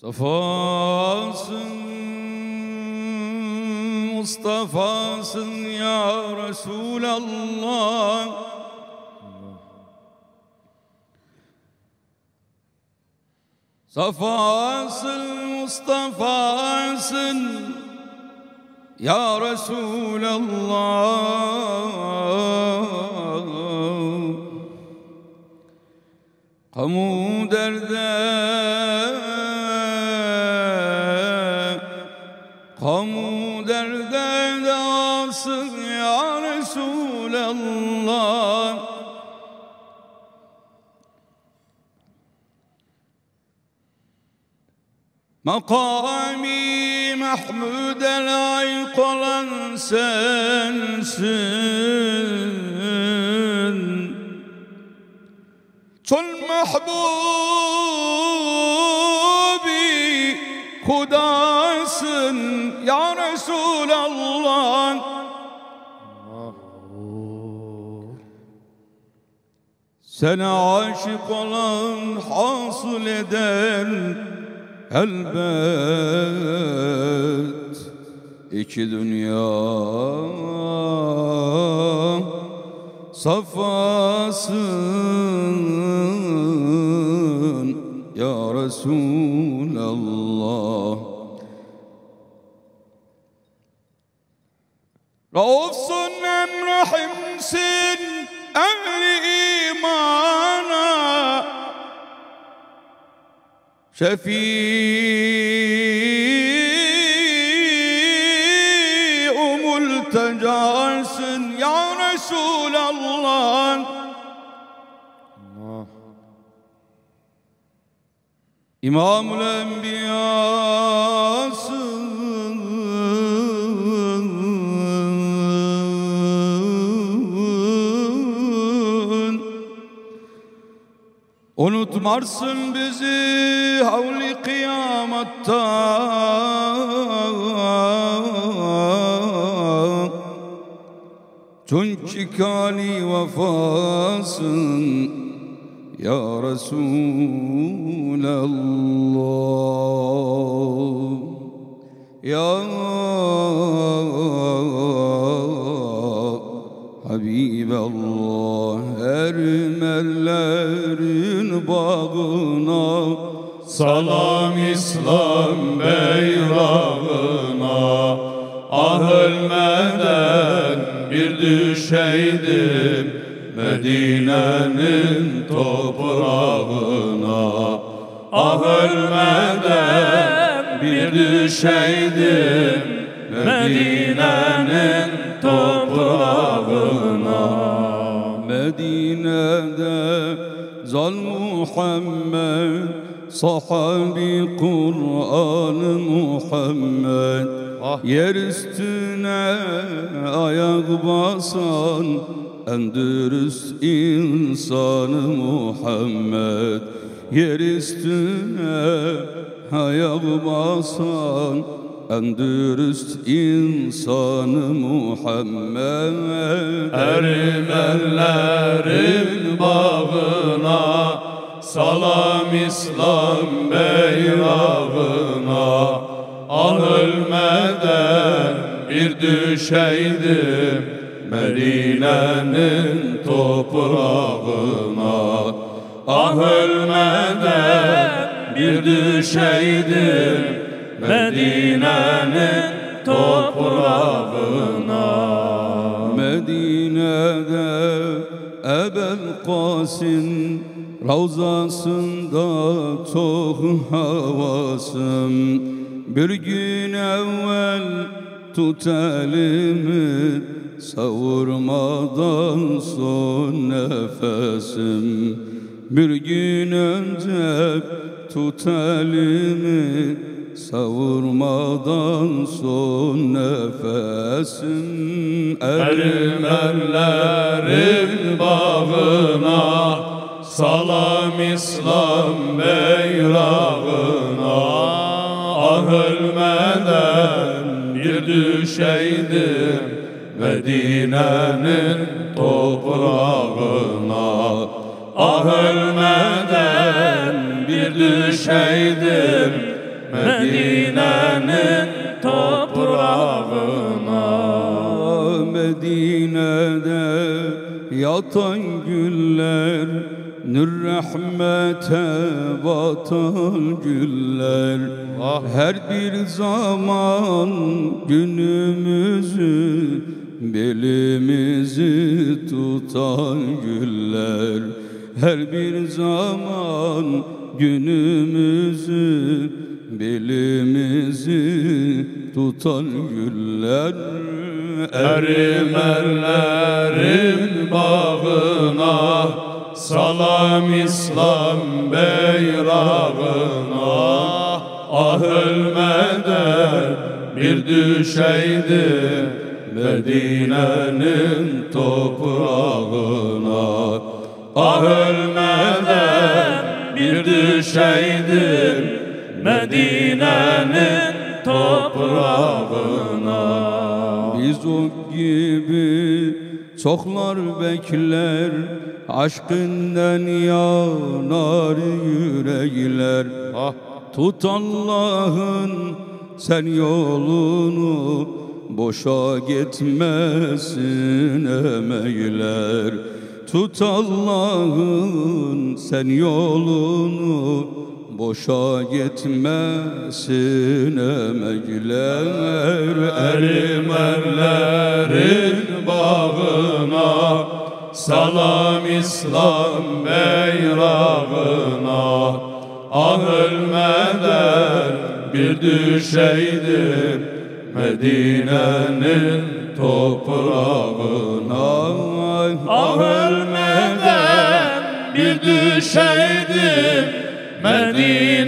Safasın Mustafa'sın ya Resulallah Safasın Mustafa'sın ya Resulallah Kamu derde Kamu Makami Mahmud'e layık olan sensin. Çol mahbubi Hudasın ya Resulallah Sana aşık olan hasıl eder elbet iki dünya safasın ya Resulallah. Raufsun emrahimsin ehli imana Şefii multecasın ya Resulallah. İmamül Enbiyasın Unutmarsın bizi havli kıyamatta. Çünkü kali vefasın Ya Resulallah. Ya Habiballah Ermelerin bağına. Salam İslam beyrağına. Ah ölmeden bir düşeydim Medine'nin toprağına. Ah ölmeden bir düşeydim Medine'nin toprağına Medine'de Zal Muhammed Sahabi Kur'an Muhammed. Yer üstüne ayak basan En dürüst insanı Muhammed. Yer üstüne ayak basan En dürüst insanı Muhammed. Ermenilerin bağına Salam İslam beyrağına Ah ölmeden bir düşeydim Medine'nin toprağına. Ah ölmeden bir düşeydim Medine'nin toprağına. Medine'de Ebel Kasim Ravzasında çok havasım. Bir gün evvel tut elimi Savurmadan son nefesim. Bir gün önce tut elimi Savurmadan son nefesim Ermenilerin bağına. Salam İslam beyrağına. Ah ölmeden bir düşeydim Medine'nin toprağına. Ah ölmeden bir düşeydim Medine'nin toprağına. Medine'de yatan güller Nur rahmete batan güller. Her bir zaman günümüzü Belimizi tutan güller. Her bir zaman günümüzü Belimizi tutan güller Erimerlerin bağına Salam İslam beyrağına. Ah ölmeden bir düşeydi Medine'nin toprağına. Ah ölmeden bir düşeydim Medine'nin toprağına. Biz o gibi çoklar bekler Aşkından yanar yürekler. Tut Allah'ın sen yolunu Boşa gitmesin emeyler Tut Allah'ın sen yolunu Boşa gitmesin emekler Erimerlerin bağına. Salam İslam beyrağına. Ah ölmeden bir düşeydim Medine'nin toprağına. Ah ölmeden bir düşeydim Medine